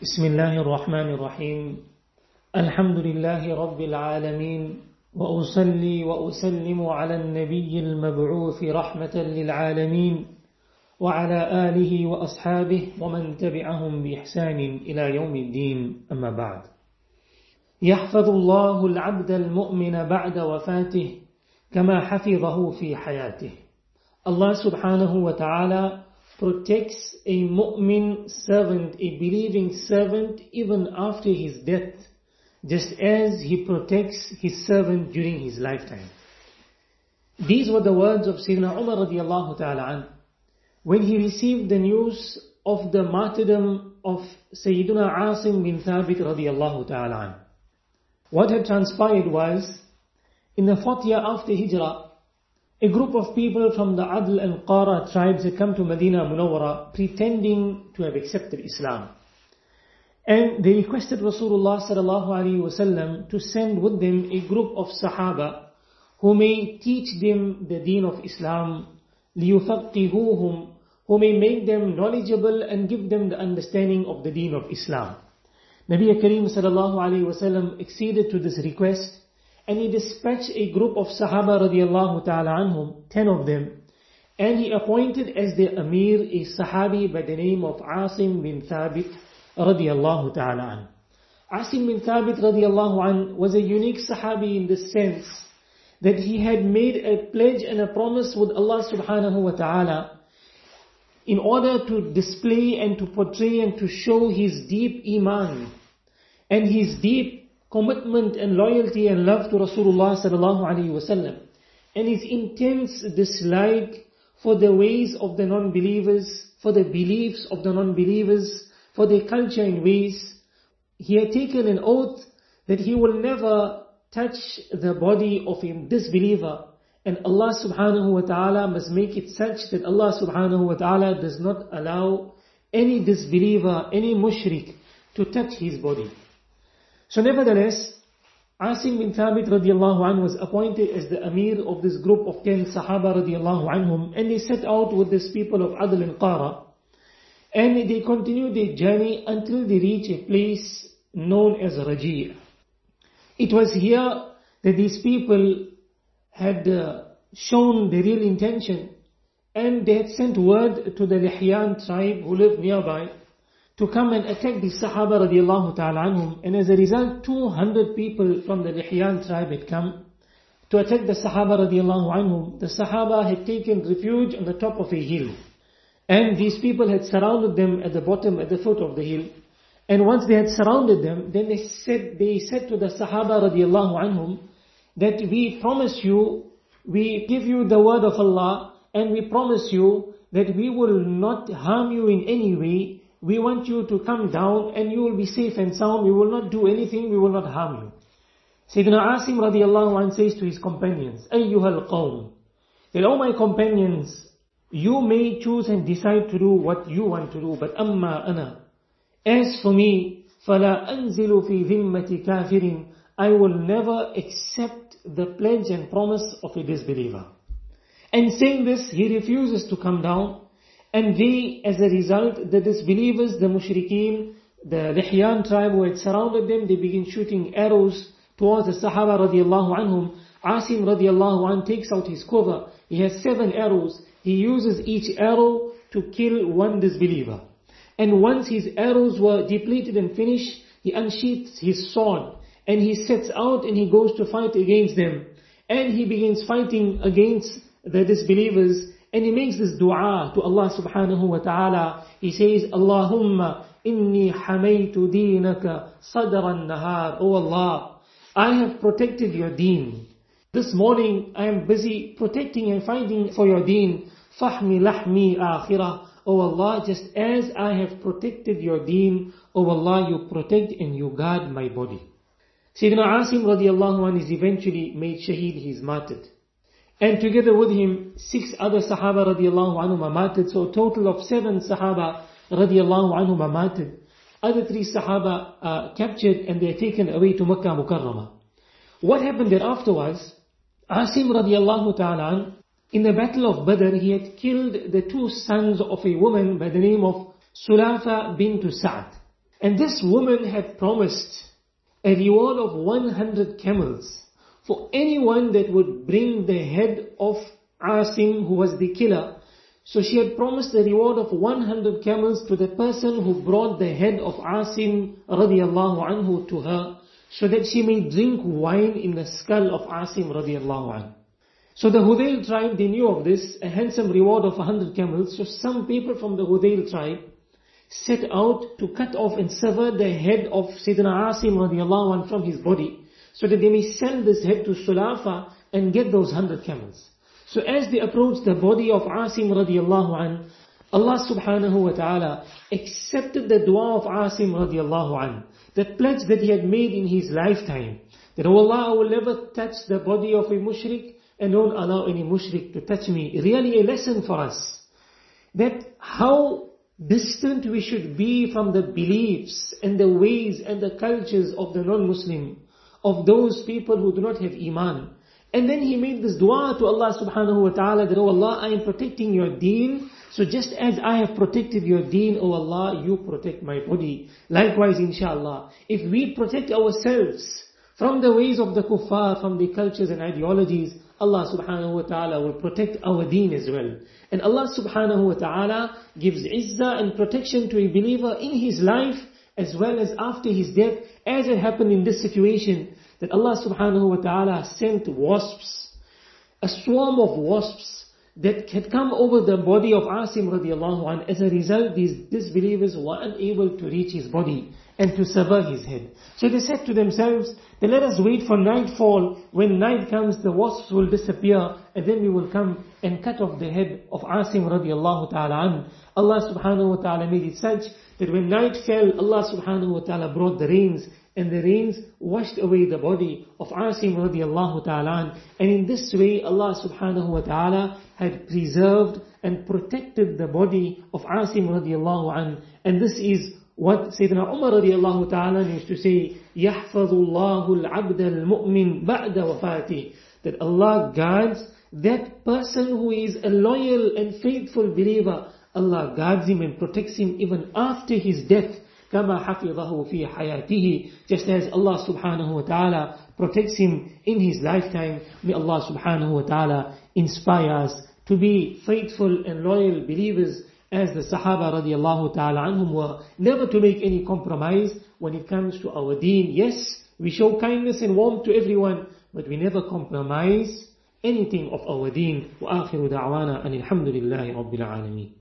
بسم الله الرحمن الرحيم. الحمد لله رب العالمين وأصلي وأسلم على النبي المبعوث رحمة للعالمين وعلى آله وأصحابه ومن تبعهم بإحسان إلى يوم الدين. أما بعد يحفظ الله العبد المؤمن بعد وفاته كما حفظه في حياته. subhanahu wa ta'ala protects a mu'min servant, a believing servant even after his death, just as he protects his servant during his lifetime. These were the words of Sayyidina Umar radiallahu ta'ala when he received the news of the martyrdom of Sayyidina Asim bin Thabit radiallahu ta'ala. What had transpired was, in the fourth year after Hijrah, a group of people from the Adl and Qara tribes had come to Medina Munawwara pretending to have accepted Islam. And they requested Rasulullah sallallahu alaihi wasallam to send with them a group of Sahaba who may teach them the deen of Islam, لِيُفَقِّهُوهُمْ who may make them knowledgeable and give them the understanding of the deen of Islam. Nabi Kareem sallallahu alaihi wasallam acceded to this request and he dispatched a group of Sahaba radiallahu ta'ala anhum, ten of them, and he appointed as their Amir a Sahabi by the name of Asim bin Thabit radiallahu ta'ala an. Asim bin Thabit radiallahu an was a unique Sahabi in the sense that he had made a pledge and a promise with Allah subhanahu wa ta'ala in order to display and to portray and to show his deep iman and his deep commitment and loyalty and love to Rasulullah sallallahu alaihi wasallam and his intense dislike for the ways of the non-believers, for the beliefs of the non-believers, for their culture and ways. He had taken an oath that he will never touch the body of a disbeliever and Allah subhanahu wa ta'ala must make it such that Allah subhanahu wa ta'ala does not allow any disbeliever, any mushrik to touch his body. So nevertheless, Asim bin Thabit radiallahu anhu was appointed as the Amir of this group of ten Sahaba radiallahu anhum and they set out with these people of Adl and Qara and they continued their journey until they reached a place known as Raji'. It was here that these people had uh, shown their real intention and they had sent word to the Lihyan tribe who lived nearby to come and attack the Sahaba radiallahu ta'ala anhum. And as a result, 200 people from the Lihyan tribe had come to attack the Sahaba radiallahu anhum. The Sahaba had taken refuge on the top of a hill. And these people had surrounded them at the bottom, at the foot of the hill. And once they had surrounded them, then they said, they said to the Sahaba radiallahu anhum, that we promise you, we give you the word of Allah, and we promise you that we will not harm you in any way, we want you to come down and you will be safe and sound. We will not do anything. We will not harm you. Sayyidina Asim radiallahu anh says to his companions, Ayyuhal qawm, that all my companions, you may choose and decide to do what you want to do, but amma ana. As for me, فَلَا أَنزِلُ فِي ذِمَّةِ كَافِرٍ I will never accept the pledge and promise of a disbeliever. And saying this, he refuses to come down and they, as a result, the disbelievers, the mushrikeen, the Lihyan tribe who had surrounded them, they begin shooting arrows towards the Sahaba radiallahu anhum. Asim radiallahu anh takes out his quiver. He has seven arrows. He uses each arrow to kill one disbeliever. And once his arrows were depleted and finished, he unsheaths his sword. And he sets out and he goes to fight against them. And he begins fighting against the disbelievers. And he makes this dua to Allah subhanahu wa ta'ala. He says, Allahumma inni hamaytu deenaka sadran nahar. Oh Allah, I have protected your deen. This morning I am busy protecting and fighting for your deen. Fahmi lahmi akhirah. Oh Allah, just as I have protected your deen, oh Allah, you protect and you guard my body. Sayyidina Asim radiallahu anh is eventually made shaheed, he is martyred. And together with him, six other Sahaba radiallahu anhum martyred. So a total of seven Sahaba radiallahu anhum martyred. Other three Sahaba are captured and they are taken away to Makkah Mukarramah. What happened thereafter was, Asim radiallahu ta'ala in the battle of Badr, he had killed the two sons of a woman by the name of Sulafa bint Sa'd. And this woman had promised a reward of 100 camels for anyone that would bring the head of Asim who was the killer. So she had promised a reward of 100 camels to the person who brought the head of Asim radiallahu anhu to her so that she may drink wine in the skull of Asim radiallahu anhu. So the Hudayl tribe, they knew of this, a handsome reward of 100 camels. So some people from the Hudayl tribe set out to cut off and sever the head of Sayyidina Asim radiallahu anhu from his body so that they may sell this head to Sulafa and get those 100 camels. So as they approached the body of Asim radiallahu anhu, Allah subhanahu wa ta'ala accepted the dua of Asim radiallahu anhu that pledge that he had made in his lifetime, that oh Allah, I will never touch the body of a mushrik and don't allow any mushrik to touch me. Really a lesson for us. That how distant we should be from the beliefs and the ways and the cultures of the non-Muslim, of those people who do not have iman. And then he made this dua to Allah subhanahu wa ta'ala that, oh Allah, I am protecting your deen so just as I have protected your deen, O Allah, you protect my body. Likewise, inshallah, if we protect ourselves from the ways of the kuffar, from the cultures and ideologies, Allah subhanahu wa ta'ala will protect our deen as well. And Allah subhanahu wa ta'ala gives izzah and protection to a believer in his life as well as after his death, as it happened in this situation, that Allah subhanahu wa ta'ala sent wasps, a swarm of wasps that had come over the body of Asim radiallahu anh. As a result, these disbelievers were unable to reach his body and to sever his head. So they said to themselves, then let us wait for nightfall. When night comes, the wasps will disappear and then we will come and cut off the head of Asim radiallahu ta'ala anh. Allah subhanahu wa ta'ala made it such that when night fell, Allah subhanahu wa ta'ala brought the rains and the rains washed away the body of Asim radiallahu ta'ala and in this way Allah subhanahu wa ta'ala had preserved and protected the body of Asim radiallahu an and this is what Sayyidina Umar radiallahu ta'ala used to say يَحْفَظُ اللَّهُ الْعَبْدَ الْمُؤْمِنِ بَعْدَ وَفَاتِهِ that Allah guards that person who is a loyal and faithful believer Allah guards him and protects him even after his death كما حفظه في حياته just as Allah subhanahu wa ta'ala protects him in his lifetime may Allah subhanahu wa ta'ala inspire us to be faithful and loyal believers as the Sahaba radiallahu ta'ala anhum were never to make any compromise when it comes to our deen yes we show kindness and warmth to everyone but we never compromise anything of our deen وآخر دعوانا أن الحمد لله رب العالمين